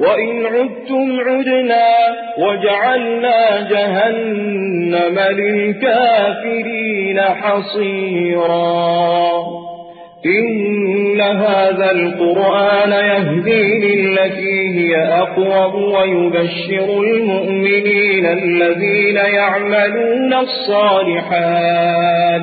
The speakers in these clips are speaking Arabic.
وإن عدتم عدنا وجعلنا جهنم للكافرين حصيرا. إن هذا القرآن يهدي للتي هي أقوم ويبشر المؤمنين الذين يعملون الصالحات.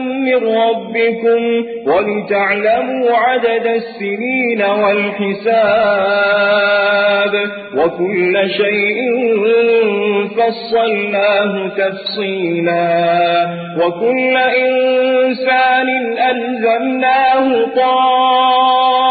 من ربكم ولتعلموا عدد السنين والحساب وكل شيء فصلناه تفصيلا وكل إنسان ألزمناه طائره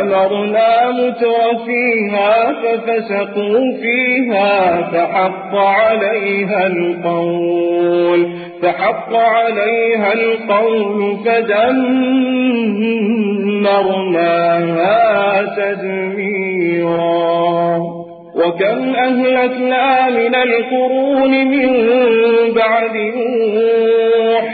أمرنا متر فيها ففسقوا فيها فحق عليها القول فحق عليها القول فدمرناها تدميرا. وكم أهلكنا من القرون من بعد نوح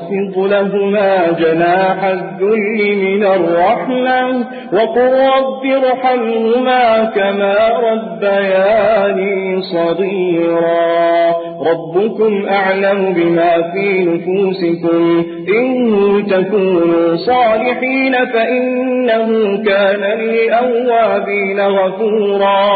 واخفض لهما جناح الذل من الرحمة وقل رب ارحمهما كما ربياني صغيرا. ربكم أعلم بما في نفوسكم. إن تكونوا صالحين فإنه كان للأوابين غفورا.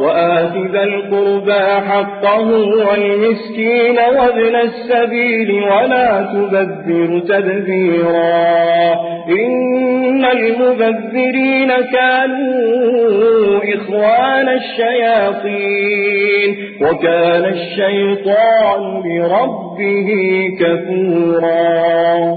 وآت ذا القربى حقه والمسكين وابن السبيل ولا تبذر تبذيرا إن المبذرين كانوا إخوان الشياطين وكان الشيطان لربه كفورا.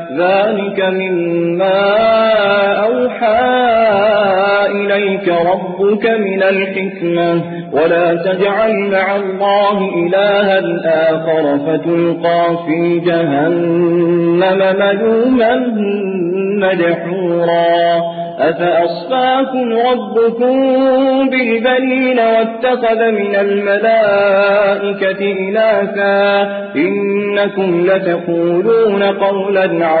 ذلك مما أوحى إليك ربك من الحكمة. ولا تجعل مع الله إلها آخر فتلقى في جهنم ملوما مدحورا. أفأصفاكم ربكم بالبنين واتخذ من الملائكة إناثا؟ إنكم لتقولون قولا عظيما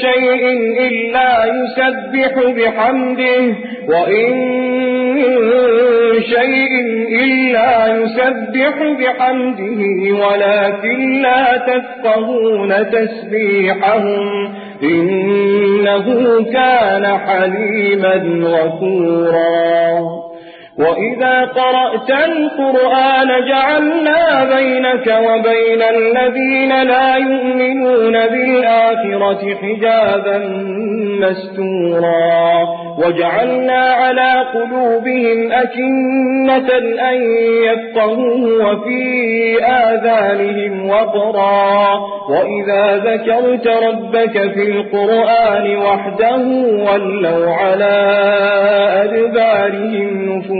شيء إلا يسبح بحمده وإن شيء إلا يسبح بحمده ولكن لا تفقهون تسبيحهم إنه كان حليما غفورا. وإذا قرأت القرآن جعلنا بينك وبين الذين لا يؤمنون بالآخرة حجابا مستورا وجعلنا على قلوبهم أكنة أن يفقهوا وفي آذانهم وقرا وإذا ذكرت ربك في القرآن وحده ولوا على أدبارهم نفورا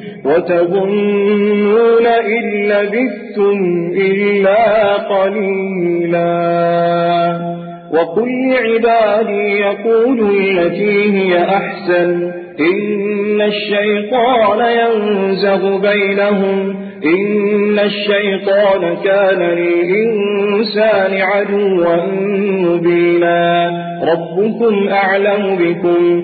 وتظنون إن لبثتم إلا قليلا. وقل عبادي يقول التي هي أحسن. إن الشيطان ينزغ بينهم. إن الشيطان كان للإنسان عدوا مبينا. ربكم أعلم بكم.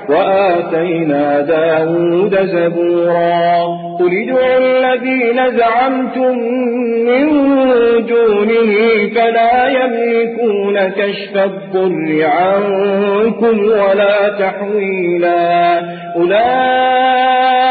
وآتينا داود زبورا. قل ادعوا الذين زعمتم من دونه فلا يملكون كشف الضر عنكم ولا تحويلا. أولئك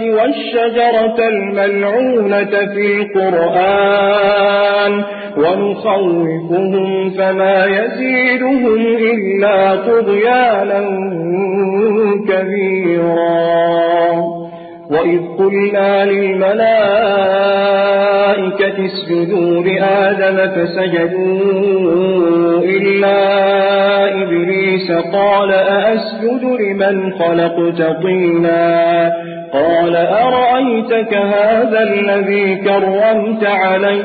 والشجرة الملعونة في القرآن ونخوفهم فما يزيدهم إلا طغيانا كبيرا وإذ قلنا للملائكة اسجدوا لآدم فسجدوا إلا إبليس قال أأسجد لمن خلقت طينا قال أرأيتك هذا الذي كرمت عليه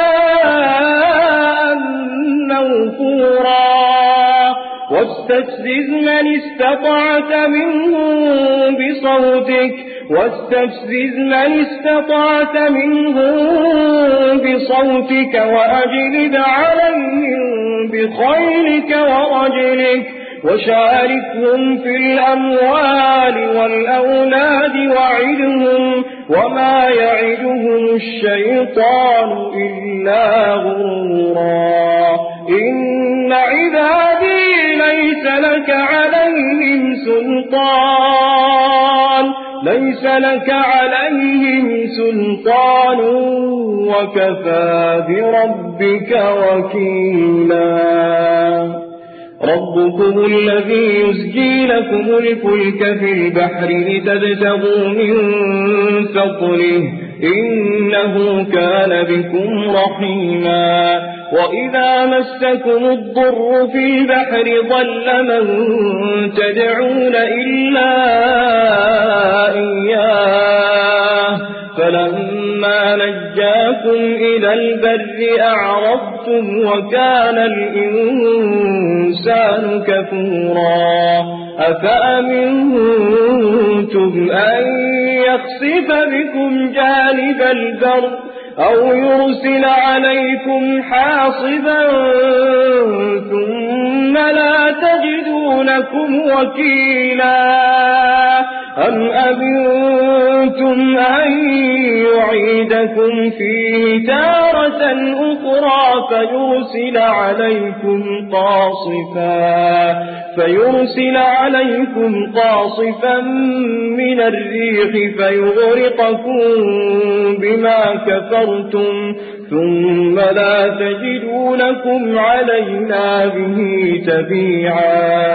موفورا واستفزز من استطعت منهم بصوتك. واستفزز من استطعت منهم بصوتك. وأجلب عليهم بخيلك ورجلك. وشاركهم في الأموال والأولاد وعدهم. وما يعدهم الشيطان إلا غرورا. عبادي ليس لك عليهم سلطان. ليس لك عليهم سلطان وكفى بربك وكيلا. ربكم الذي يزجي لكم الفلك في البحر لتبتغوا من فضله. إنه كان بكم رحيما. وإذا مسكم الضر في البحر ضل من تدعون إلا إياه فلما نجاكم إلى البر أعرضتم وكان الإنسان كفورا أفأمنتم أن يخسف بكم جانب البر أو يرسل عليكم حاصبا ثم لا تجدونكم وكيلا أم أمنتم أن يعيدكم فيه تارة أخرى فيرسل عليكم قاصفا فيرسل عليكم قاصفا من الريح فيغرقكم بما كفرتم ثم لا تجدوا لكم علينا به تبيعا.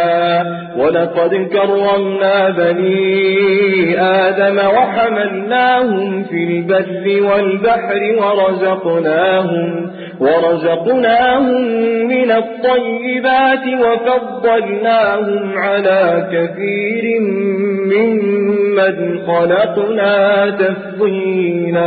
ولقد كرمنا بني آدم وحملناهم في البر والبحر ورزقناهم ورزقناهم من الطيبات وفضلناهم على كثير ممن خلقنا تفضيلا.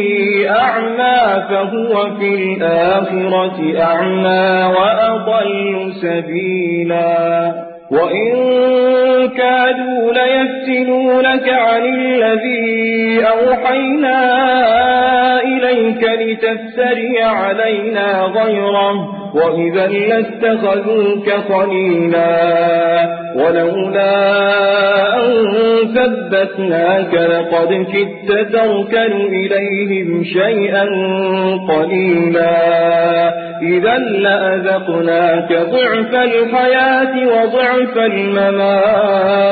أعمى فهو في الآخرة أعمى وأضل سبيلا. وإن كادوا ليفتنونك عن الذي أوحينا إليك لتفتري علينا غيره وإذا لاتخذوك خليلا ولولا أن ثبتناك لقد كدت تركن إليهم شيئا قليلا إذا لأذقناك ضعف الحياة وضعف الممات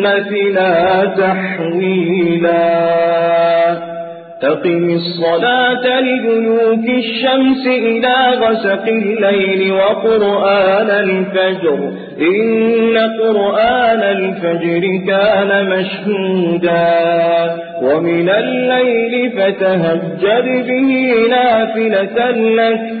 لسنتنا تحويلا. أقم الصلاة لدلوك الشمس إلى غسق الليل وقرآن الفجر. إن قرآن الفجر كان مشهودا. ومن الليل فتهجر به نافلة لك.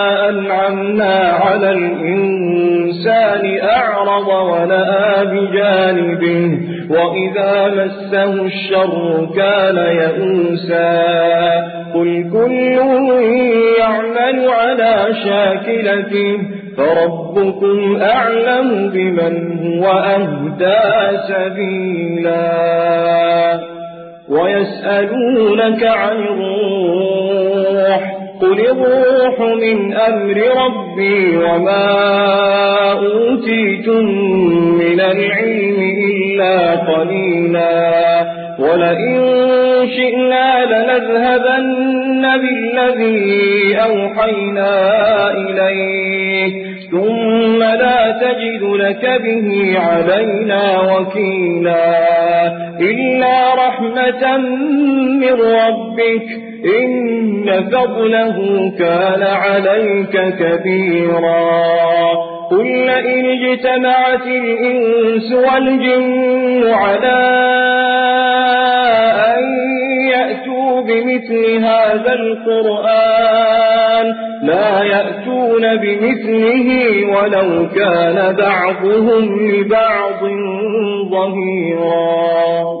أنعمنا على الإنسان أعرض ونأى بجانبه وإذا مسه الشر كان يئوسا. قل كل يعمل على شاكلته فربكم أعلم بمن هو أهدى سبيلا. ويسألونك عن الروح قل الروح من أمر ربي وما أوتيتم من العلم إلا قليلا. ولئن شئنا لنذهبن بالذي أوحينا إليك ثم لا تجد لك به علينا وكيلا. إلا رحمة من ربك إن فضله كان عليك كبيرا. قل لئن اجتمعت الإنس والجن على أن يأتوا بمثل هذا القرآن لا يأتون بمثله ولو كان بعضهم لبعض ظهيرا.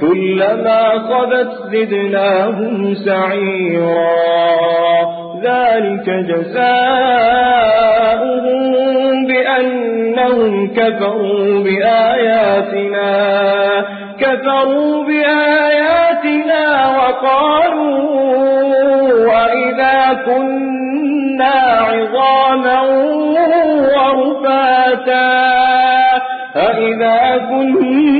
كلما خبت زدناهم سعيرا ذلك جزاؤهم بأنهم كفروا بآياتنا كفروا بآياتنا وقالوا وإذا كنا عظاما ورفاتا أئذا كنا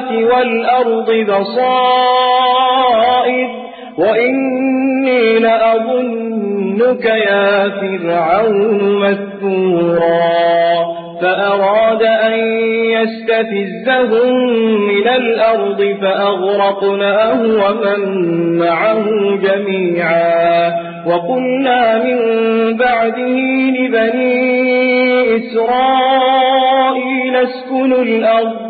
السماوات والأرض بصائر وإني لأظنك يا فرعون مذكورا فأراد أن يستفزهم من الأرض فأغرقناه ومن معه جميعا وقلنا من بعده لبني إسرائيل اسكنوا الأرض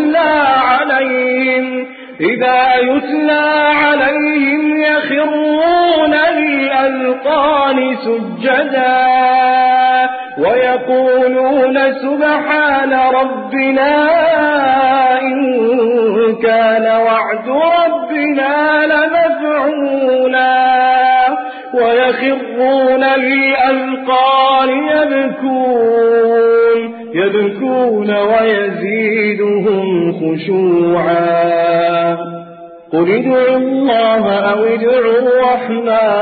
إذا يتلى عليهم يخرون للأذقان سجدا ويقولون سبحان ربنا إن كان وعد ربنا لمفعولا ويخرون للأذقان يبكون. يبكون ويزيدهم خشوعا. قل ادعوا الله أو ادعوا الرحمن.